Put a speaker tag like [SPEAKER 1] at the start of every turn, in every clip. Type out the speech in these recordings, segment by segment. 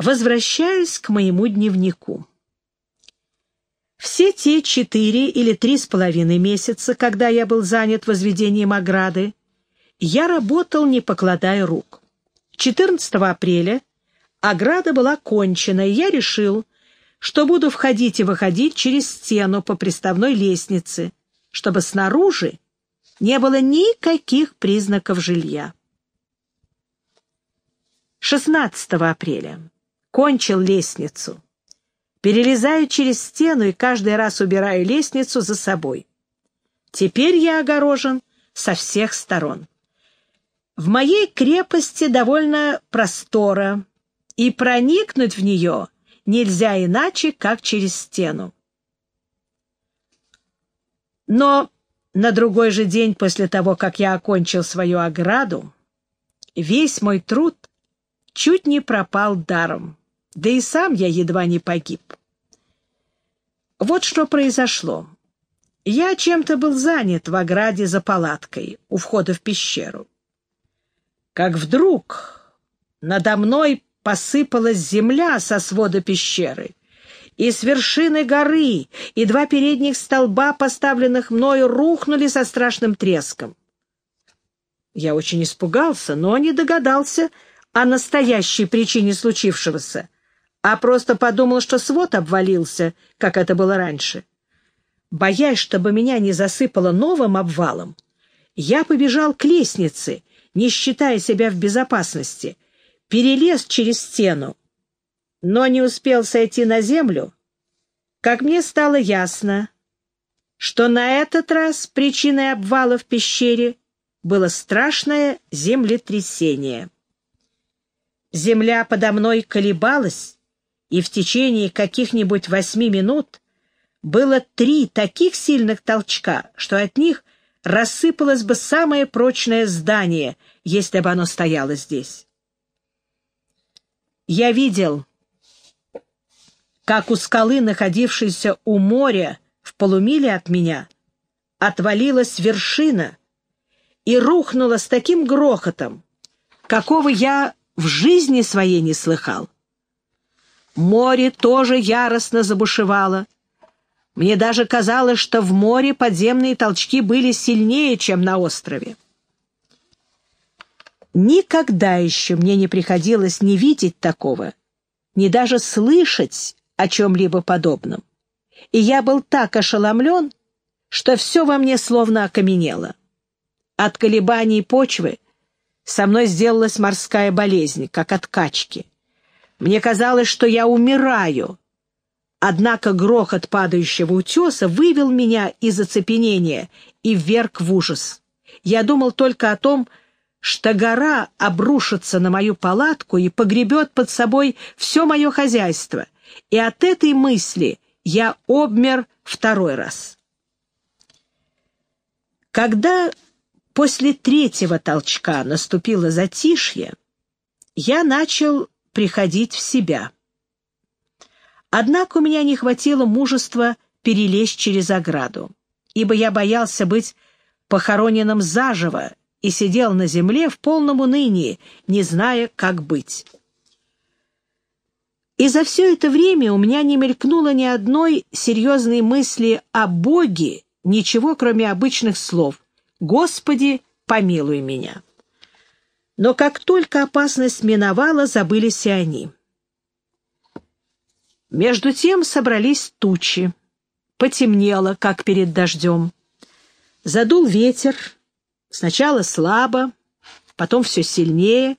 [SPEAKER 1] Возвращаюсь к моему дневнику. Все те четыре или три с половиной месяца, когда я был занят возведением ограды, я работал, не покладая рук. 14 апреля ограда была кончена, и я решил, что буду входить и выходить через стену по приставной лестнице, чтобы снаружи не было никаких признаков жилья. 16 апреля. Кончил лестницу. Перелезаю через стену и каждый раз убираю лестницу за собой. Теперь я огорожен со всех сторон. В моей крепости довольно простора, и проникнуть в нее нельзя иначе, как через стену. Но на другой же день после того, как я окончил свою ограду, весь мой труд чуть не пропал даром да и сам я едва не погиб. Вот что произошло. Я чем-то был занят в ограде за палаткой у входа в пещеру. Как вдруг надо мной посыпалась земля со свода пещеры, и с вершины горы, и два передних столба, поставленных мною, рухнули со страшным треском. Я очень испугался, но не догадался о настоящей причине случившегося — а просто подумал, что свод обвалился, как это было раньше. Боясь, чтобы меня не засыпало новым обвалом, я побежал к лестнице, не считая себя в безопасности, перелез через стену, но не успел сойти на землю, как мне стало ясно, что на этот раз причиной обвала в пещере было страшное землетрясение. Земля подо мной колебалась, и в течение каких-нибудь восьми минут было три таких сильных толчка, что от них рассыпалось бы самое прочное здание, если бы оно стояло здесь. Я видел, как у скалы, находившейся у моря в полумиле от меня, отвалилась вершина и рухнула с таким грохотом, какого я в жизни своей не слыхал. Море тоже яростно забушевало. Мне даже казалось, что в море подземные толчки были сильнее, чем на острове. Никогда еще мне не приходилось ни видеть такого, ни даже слышать о чем-либо подобном. И я был так ошеломлен, что все во мне словно окаменело. От колебаний почвы со мной сделалась морская болезнь, как от качки. Мне казалось, что я умираю. Однако грохот падающего утеса вывел меня из оцепенения и вверг в ужас. Я думал только о том, что гора обрушится на мою палатку и погребет под собой все мое хозяйство, и от этой мысли я обмер второй раз. Когда после третьего толчка наступило затишье, я начал приходить в себя. Однако у меня не хватило мужества перелезть через ограду, ибо я боялся быть похороненным заживо и сидел на земле в полном унынии, не зная, как быть. И за все это время у меня не мелькнуло ни одной серьезной мысли о Боге, ничего, кроме обычных слов «Господи, помилуй меня». Но как только опасность миновала, забылись и они. Между тем собрались тучи. Потемнело, как перед дождем. Задул ветер, сначала слабо, потом все сильнее,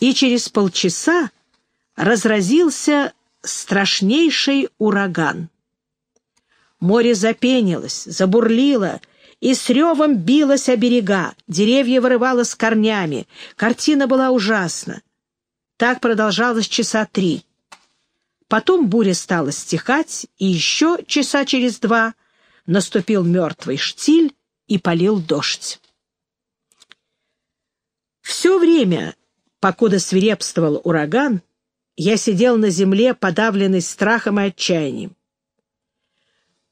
[SPEAKER 1] и через полчаса разразился страшнейший ураган. Море запенилось, забурлило, и с ревом билась о берега, деревья вырывало с корнями. Картина была ужасна. Так продолжалось часа три. Потом буря стала стихать, и еще часа через два наступил мертвый штиль и полил дождь. Все время, покуда свирепствовал ураган, я сидел на земле, подавленный страхом и отчаянием.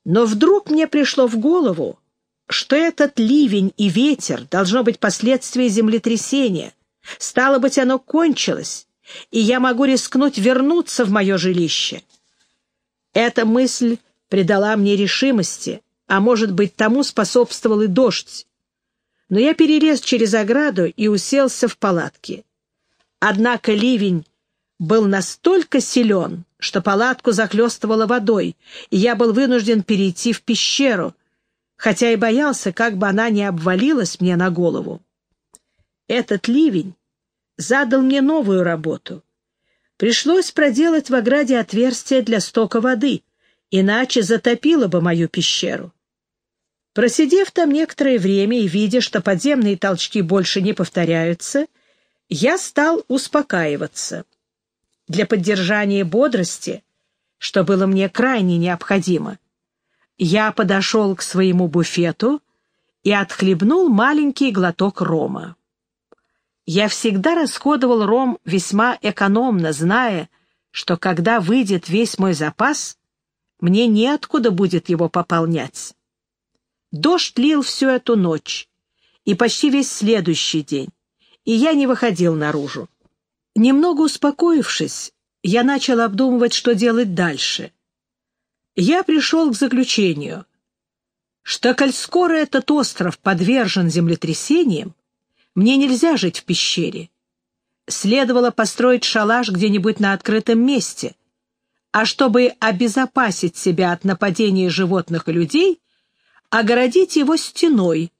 [SPEAKER 1] Но вдруг мне пришло в голову, что этот ливень и ветер должно быть последствия землетрясения. Стало быть, оно кончилось, и я могу рискнуть вернуться в мое жилище. Эта мысль придала мне решимости, а может быть, тому способствовал и дождь. Но я перелез через ограду и уселся в палатке. Однако ливень был настолько силен, что палатку захлестывало водой, и я был вынужден перейти в пещеру, хотя и боялся, как бы она не обвалилась мне на голову. Этот ливень задал мне новую работу. Пришлось проделать в ограде отверстие для стока воды, иначе затопило бы мою пещеру. Просидев там некоторое время и видя, что подземные толчки больше не повторяются, я стал успокаиваться. Для поддержания бодрости, что было мне крайне необходимо, я подошел к своему буфету и отхлебнул маленький глоток рома. Я всегда расходовал ром весьма экономно, зная, что когда выйдет весь мой запас, мне неоткуда будет его пополнять. Дождь лил всю эту ночь и почти весь следующий день, и я не выходил наружу. Немного успокоившись, я начал обдумывать, что делать дальше. Я пришел к заключению, что, коль скоро этот остров подвержен землетрясениям, мне нельзя жить в пещере. Следовало построить шалаш где-нибудь на открытом месте, а чтобы обезопасить себя от нападения животных и людей, огородить его стеной,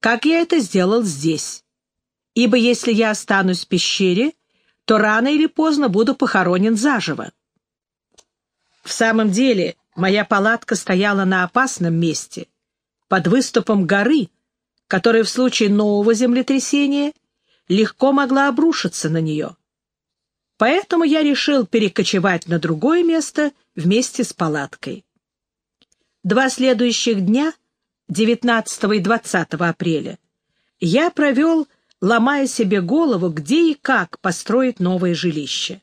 [SPEAKER 1] как я это сделал здесь. Ибо если я останусь в пещере, то рано или поздно буду похоронен заживо. В самом деле, моя палатка стояла на опасном месте, под выступом горы, которая в случае нового землетрясения легко могла обрушиться на нее. Поэтому я решил перекочевать на другое место вместе с палаткой. Два следующих дня, 19 и 20 апреля, я провел, ломая себе голову, где и как построить новое жилище.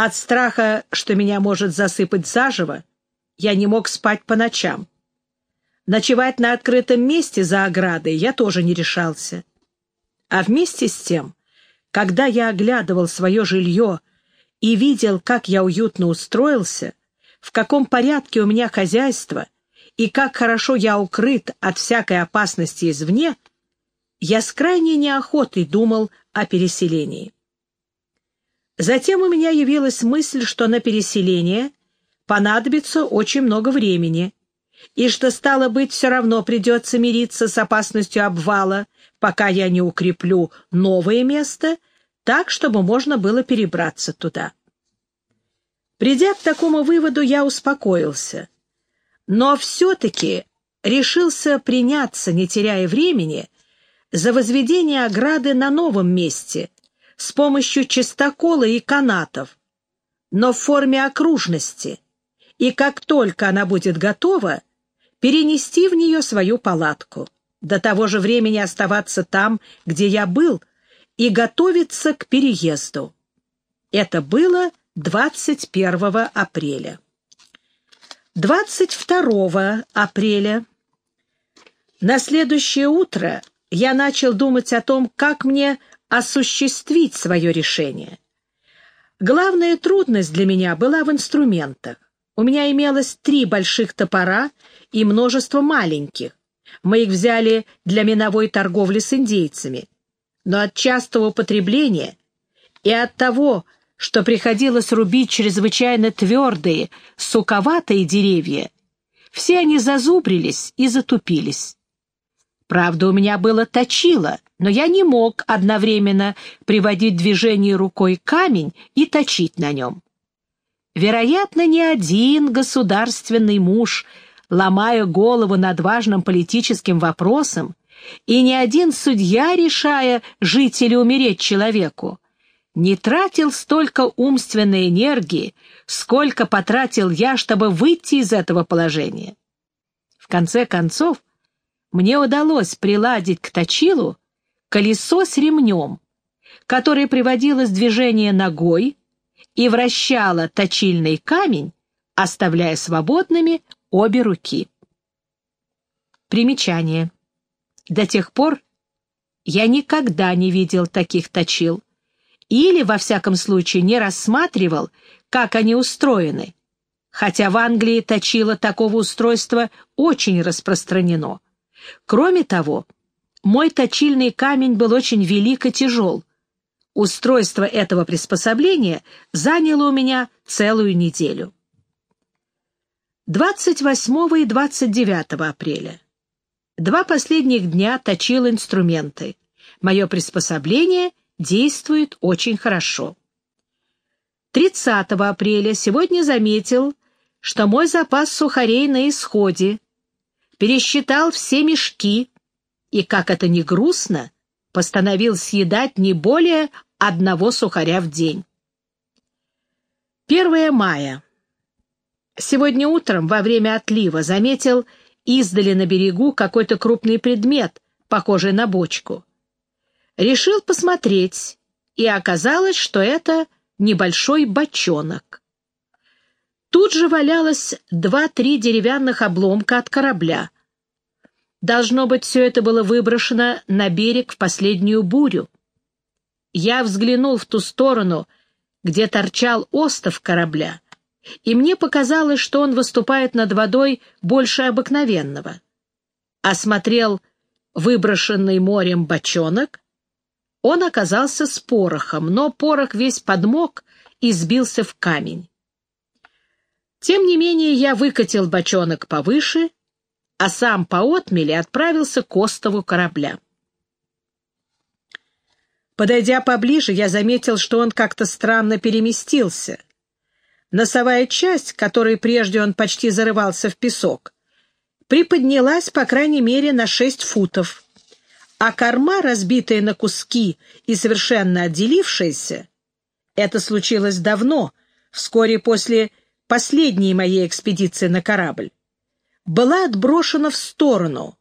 [SPEAKER 1] От страха, что меня может засыпать заживо, я не мог спать по ночам. Ночевать на открытом месте за оградой я тоже не решался. А вместе с тем, когда я оглядывал свое жилье и видел, как я уютно устроился, в каком порядке у меня хозяйство и как хорошо я укрыт от всякой опасности извне, я с крайней неохотой думал о переселении. Затем у меня явилась мысль, что на переселение понадобится очень много времени, и что, стало быть, все равно придется мириться с опасностью обвала, пока я не укреплю новое место, так, чтобы можно было перебраться туда. Придя к такому выводу, я успокоился. Но все-таки решился приняться, не теряя времени, за возведение ограды на новом месте с помощью чистокола и канатов, но в форме окружности, и как только она будет готова, перенести в нее свою палатку, до того же времени оставаться там, где я был, и готовиться к переезду. Это было 21 апреля. 22 апреля на следующее утро я начал думать о том, как мне осуществить свое решение. Главная трудность для меня была в инструментах. У меня имелось три больших топора и множество маленьких. Мы их взяли для миновой торговли с индейцами. Но от частого употребления и от того, что приходилось рубить чрезвычайно твердые, суковатые деревья, все они зазубрились и затупились. Правда, у меня было точило, но я не мог одновременно приводить в движение рукой камень и точить на нем. Вероятно, ни один государственный муж, ломая голову над важным политическим вопросом, и ни один судья, решая, жить или умереть человеку, не тратил столько умственной энергии, сколько потратил я, чтобы выйти из этого положения. В конце концов, мне удалось приладить к точилу колесо с ремнем, которое приводилось в движение ногой и вращало точильный камень, оставляя свободными обе руки. Примечание. До тех пор я никогда не видел таких точил, или, во всяком случае, не рассматривал, как они устроены, хотя в Англии точило такого устройства очень распространено. Кроме того, мой точильный камень был очень велик и тяжел. Устройство этого приспособления заняло у меня целую неделю. 28 и 29 апреля. Два последних дня точил инструменты. Мое приспособление действует очень хорошо. 30 апреля сегодня заметил, что мой запас сухарей на исходе. Пересчитал все мешки и, как это ни грустно, постановил съедать не более одного сухаря в день. 1 мая. Сегодня утром во время отлива заметил издали на берегу какой-то крупный предмет, похожий на бочку. Решил посмотреть, и оказалось, что это небольшой бочонок. Тут же валялось два-три деревянных обломка от корабля. Должно быть, все это было выброшено на берег в последнюю бурю. Я взглянул в ту сторону, где торчал остов корабля, и мне показалось, что он выступает над водой больше обыкновенного. Осмотрел выброшенный морем бочонок. Он оказался с порохом, но порох весь подмок и сбился в камень. Тем не менее я выкатил бочонок повыше, а сам по отмеле отправился к остову корабля. Подойдя поближе, я заметил, что он как-то странно переместился. Носовая часть, которой прежде он почти зарывался в песок, приподнялась, по крайней мере, на шесть футов, а корма, разбитая на куски и совершенно отделившаяся, это случилось давно, вскоре после последней моей экспедиции на корабль, была отброшена в сторону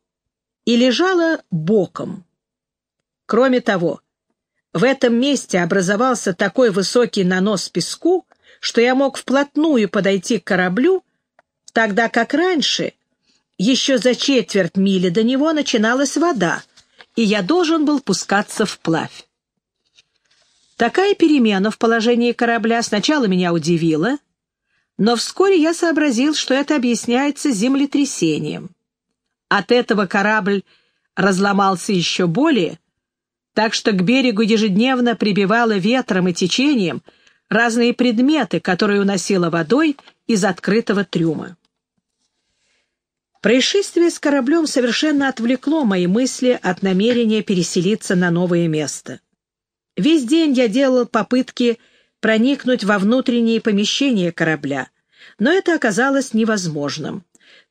[SPEAKER 1] и лежала боком. Кроме того, в этом месте образовался такой высокий нанос песку, что я мог вплотную подойти к кораблю, тогда как раньше, еще за четверть мили до него начиналась вода, и я должен был пускаться вплавь. Такая перемена в положении корабля сначала меня удивила, но вскоре я сообразил, что это объясняется землетрясением. От этого корабль разломался еще более, так что к берегу ежедневно прибивало ветром и течением разные предметы, которые уносило водой из открытого трюма. Происшествие с кораблем совершенно отвлекло мои мысли от намерения переселиться на новое место. Весь день я делал попытки проникнуть во внутренние помещения корабля, но это оказалось невозможным,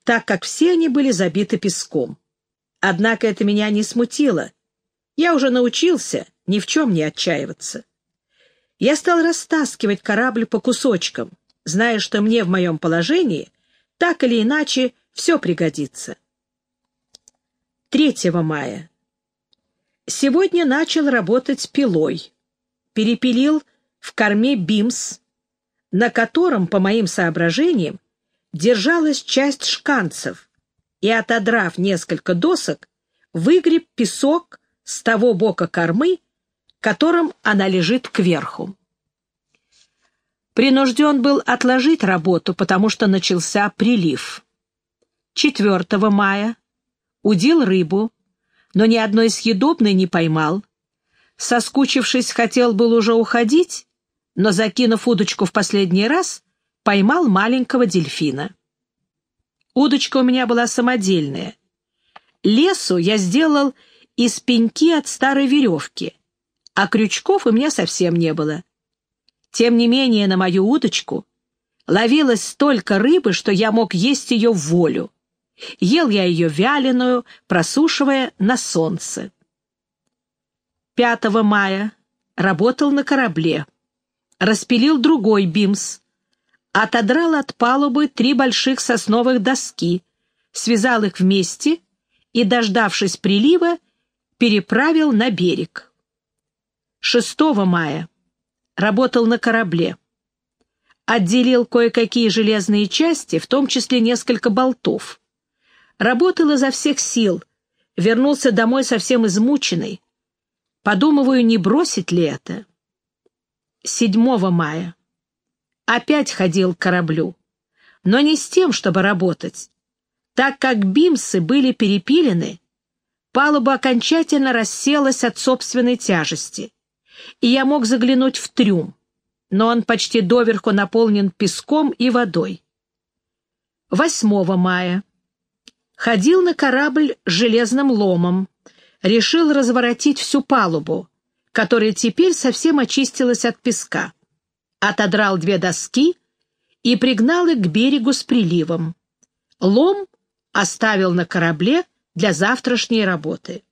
[SPEAKER 1] так как все они были забиты песком. Однако это меня не смутило. Я уже научился ни в чем не отчаиваться. Я стал растаскивать корабль по кусочкам, зная, что мне в моем положении так или иначе все пригодится. 3 мая. Сегодня начал работать пилой. Перепилил в корме бимс, на котором, по моим соображениям, держалась часть шканцев, и, отодрав несколько досок, выгреб песок с того бока кормы, которым она лежит кверху. Принужден был отложить работу, потому что начался прилив. 4 мая удил рыбу, но ни одной съедобной не поймал. Соскучившись, хотел был уже уходить, но, закинув удочку в последний раз, поймал маленького дельфина. Удочка у меня была самодельная. Лесу я сделал из пеньки от старой веревки, а крючков у меня совсем не было. Тем не менее, на мою удочку ловилось столько рыбы, что я мог есть ее в волю. Ел я ее вяленую, просушивая на солнце. 5 мая работал на корабле. Распилил другой бимс. Отодрал от палубы три больших сосновых доски, связал их вместе и, дождавшись прилива, переправил на берег. 6 мая работал на корабле. Отделил кое-какие железные части, в том числе несколько болтов Работал изо всех сил, вернулся домой совсем измученный. Подумываю, не бросить ли это. 7 мая. Опять ходил к кораблю, но не с тем, чтобы работать. Так как бимсы были перепилены, палуба окончательно расселась от собственной тяжести, и я мог заглянуть в трюм, но он почти доверху наполнен песком и водой. 8 мая. Ходил на корабль с железным ломом, решил разворотить всю палубу, которая теперь совсем очистилась от песка. Отодрал две доски и пригнал их к берегу с приливом. Лом оставил на корабле для завтрашней работы.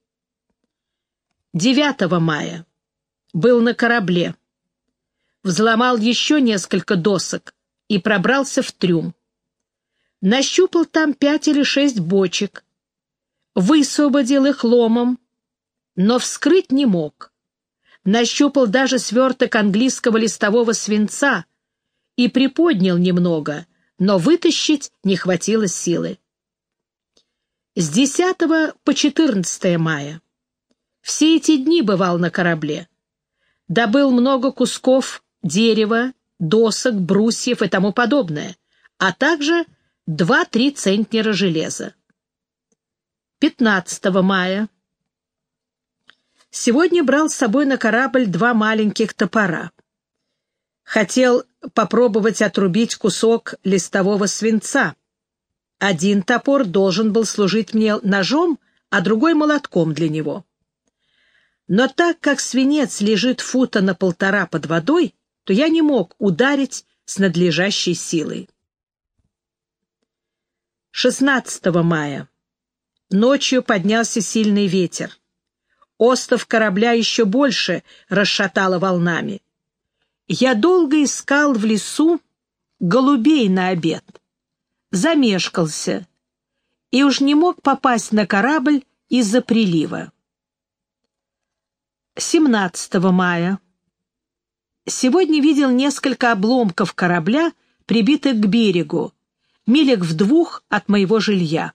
[SPEAKER 1] 9 мая. Был на корабле. Взломал еще несколько досок и пробрался в трюм. Нащупал там пять или шесть бочек, высвободил их ломом, но вскрыть не мог. Нащупал даже сверток английского листового свинца и приподнял немного, но вытащить не хватило силы. С 10 по 14 мая. Все эти дни бывал на корабле. Добыл много кусков дерева, досок, брусьев и тому подобное, а также 2-3 центнера железа. 15 мая. Сегодня брал с собой на корабль два маленьких топора. Хотел попробовать отрубить кусок листового свинца. Один топор должен был служить мне ножом, а другой — молотком для него. Но так как свинец лежит фута на полтора под водой, то я не мог ударить с надлежащей силой. 16 мая. Ночью поднялся сильный ветер. Остов корабля еще больше расшатало волнами. Я долго искал в лесу голубей на обед. Замешкался и уж не мог попасть на корабль из-за прилива. 17 мая. Сегодня видел несколько обломков корабля, прибитых к берегу, милях в двух от моего жилья.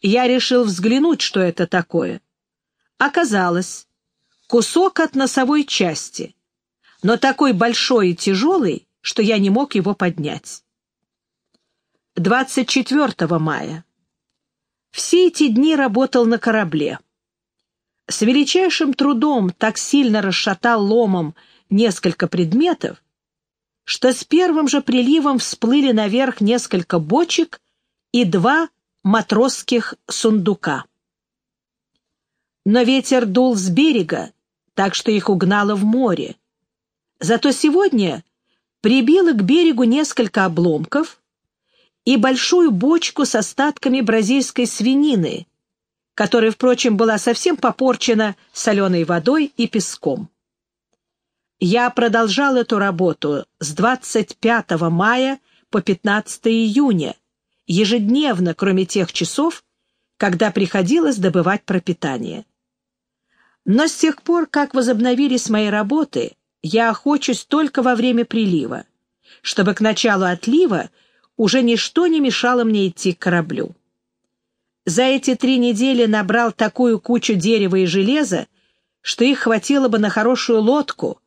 [SPEAKER 1] Я решил взглянуть, что это такое. Оказалось, кусок от носовой части, но такой большой и тяжелый, что я не мог его поднять. 24 мая. Все эти дни работал на корабле. С величайшим трудом так сильно расшатал ломом несколько предметов, что с первым же приливом всплыли наверх несколько бочек и два матросских сундука но ветер дул с берега, так что их угнало в море. Зато сегодня прибило к берегу несколько обломков и большую бочку с остатками бразильской свинины, которая, впрочем, была совсем попорчена соленой водой и песком. Я продолжал эту работу с 25 мая по 15 июня, ежедневно, кроме тех часов, когда приходилось добывать пропитание. Но с тех пор, как возобновились мои работы, я охочусь только во время прилива, чтобы к началу отлива уже ничто не мешало мне идти к кораблю. За эти три недели набрал такую кучу дерева и железа, что их хватило бы на хорошую лодку,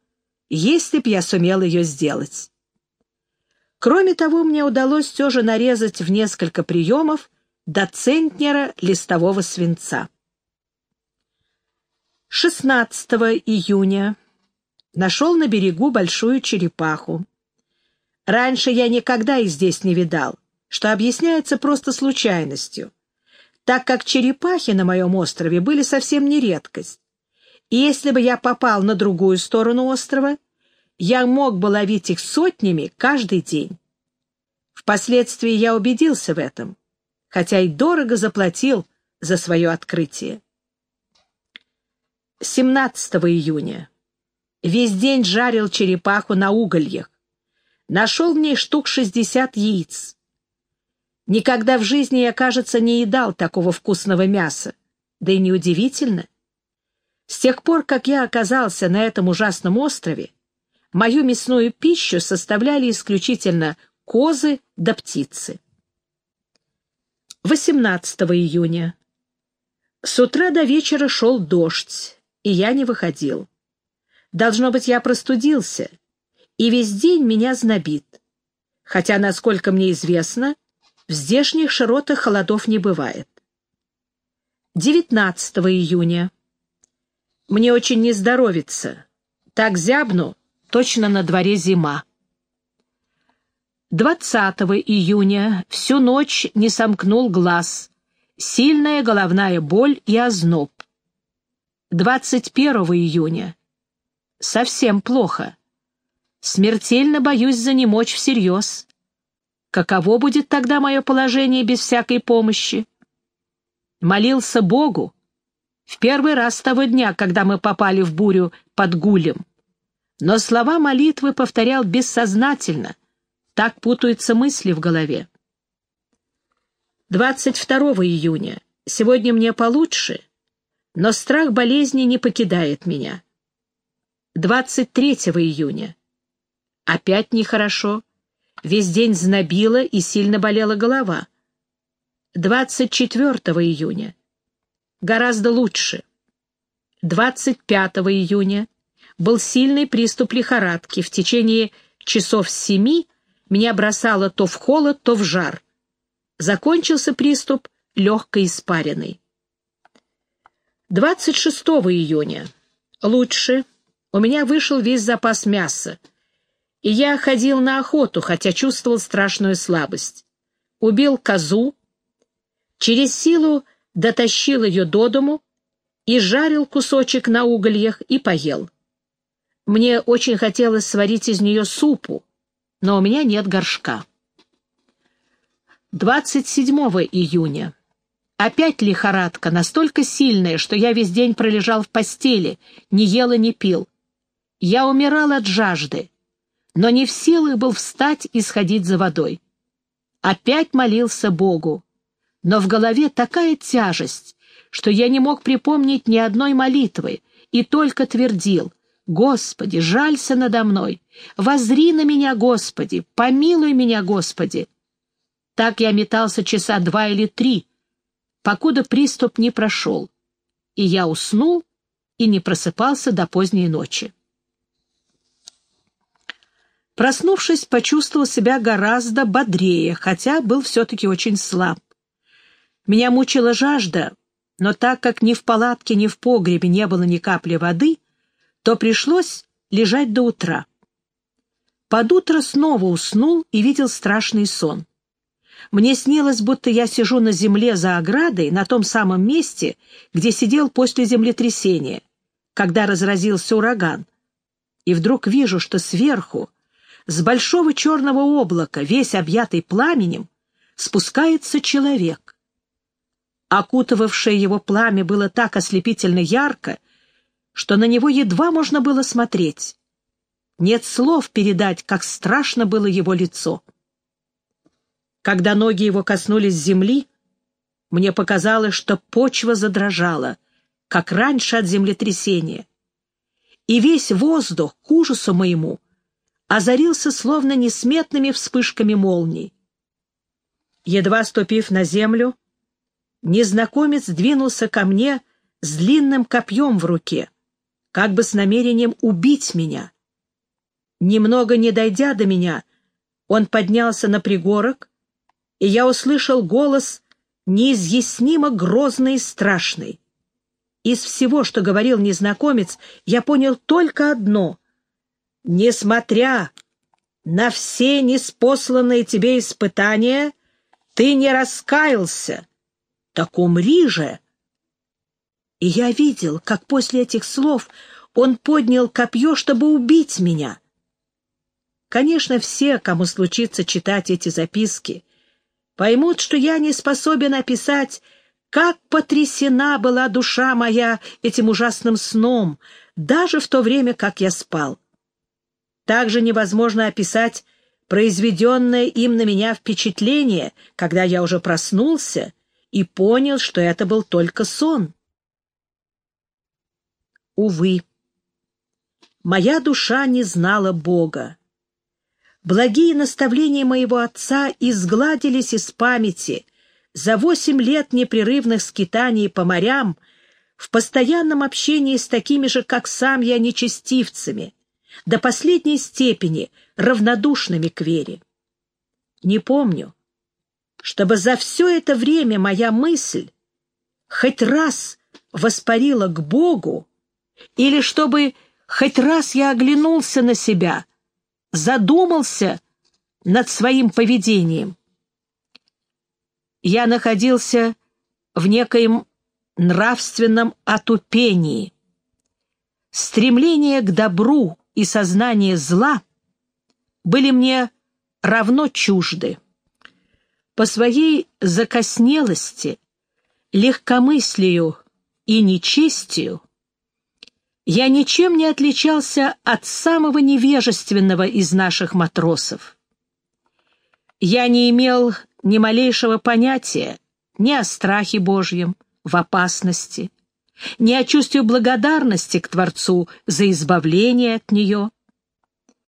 [SPEAKER 1] если б я сумел ее сделать. Кроме того, мне удалось все же нарезать в несколько приемов до центнера листового свинца. 16 июня нашел на берегу большую черепаху. Раньше я никогда их здесь не видал, что объясняется просто случайностью, так как черепахи на моем острове были совсем не редкость. И если бы я попал на другую сторону острова, я мог бы ловить их сотнями каждый день. Впоследствии я убедился в этом, хотя и дорого заплатил за свое открытие. 17 июня. Весь день жарил черепаху на угольях. Нашел в ней штук 60 яиц. Никогда в жизни я, кажется, не едал такого вкусного мяса. Да и неудивительно. С тех пор, как я оказался на этом ужасном острове, мою мясную пищу составляли исключительно козы да птицы. 18 июня. С утра до вечера шел дождь и я не выходил. Должно быть, я простудился, и весь день меня знобит. Хотя, насколько мне известно, в здешних широтах холодов не бывает. 19 июня. Мне очень не здоровится. Так зябну, точно на дворе зима. 20 июня всю ночь не сомкнул глаз. Сильная головная боль и озноб. 21 июня. Совсем плохо. Смертельно боюсь занемочь всерьез. Каково будет тогда мое положение без всякой помощи? Молился Богу. В первый раз с того дня, когда мы попали в бурю под Гулем. Но слова молитвы повторял бессознательно. Так путаются мысли в голове. 22 июня. Сегодня мне получше, но страх болезни не покидает меня. 23 июня. Опять нехорошо. Весь день знобило и сильно болела голова. 24 июня. Гораздо лучше. 25 июня был сильный приступ лихорадки. В течение часов семи меня бросало то в холод, то в жар. Закончился приступ легкой испариной. 26 июня. Лучше. У меня вышел весь запас мяса. И я ходил на охоту, хотя чувствовал страшную слабость. Убил козу, через силу дотащил ее до дому и жарил кусочек на угольях и поел. Мне очень хотелось сварить из нее супу, но у меня нет горшка. 27 июня. Опять лихорадка, настолько сильная, что я весь день пролежал в постели, не ел и не пил. Я умирал от жажды, но не в силах был встать и сходить за водой. Опять молился Богу, но в голове такая тяжесть, что я не мог припомнить ни одной молитвы и только твердил «Господи, жалься надо мной! Возри на меня, Господи! Помилуй меня, Господи!» Так я метался часа два или три, покуда приступ не прошел, и я уснул и не просыпался до поздней ночи. Проснувшись, почувствовал себя гораздо бодрее, хотя был все-таки очень слаб. Меня мучила жажда, но так как ни в палатке, ни в погребе не было ни капли воды, то пришлось лежать до утра. Под утро снова уснул и видел страшный сон. Мне снилось, будто я сижу на земле за оградой, на том самом месте, где сидел после землетрясения, когда разразился ураган. И вдруг вижу, что сверху, с большого черного облака, весь объятый пламенем, спускается человек. Окутывавшее его пламя было так ослепительно ярко, что на него едва можно было смотреть. Нет слов передать, как страшно было его лицо. Когда ноги его коснулись земли, мне показалось, что почва задрожала, как раньше от землетрясения. И весь воздух, к ужасу моему, озарился словно несметными вспышками молний. Едва ступив на землю, незнакомец двинулся ко мне с длинным копьем в руке, как бы с намерением убить меня. Немного не дойдя до меня, он поднялся на пригорок, и я услышал голос неизъяснимо грозный и страшный. Из всего, что говорил незнакомец, я понял только одно — Несмотря на все неспосланные тебе испытания, ты не раскаялся. Так умри же. И я видел, как после этих слов он поднял копье, чтобы убить меня. Конечно, все, кому случится читать эти записки, поймут, что я не способен описать, как потрясена была душа моя этим ужасным сном, даже в то время, как я спал. Также невозможно описать произведенное им на меня впечатление, когда я уже проснулся и понял, что это был только сон. Увы, моя душа не знала Бога. Благие наставления моего отца изгладились из памяти за восемь лет непрерывных скитаний по морям в постоянном общении с такими же, как сам я, нечестивцами — до последней степени равнодушными к вере. Не помню, чтобы за все это время моя мысль хоть раз воспарила к Богу, или чтобы хоть раз я оглянулся на себя, задумался над своим поведением. Я находился в некоем нравственном отупении. Стремление к добру и сознание зла были мне равно чужды. По своей закоснелости, легкомыслию и нечестию я ничем не отличался от самого невежественного из наших матросов. Я не имел ни малейшего понятия ни о страхе Божьем в опасности, ни о чувстве благодарности к Творцу за избавление от нее,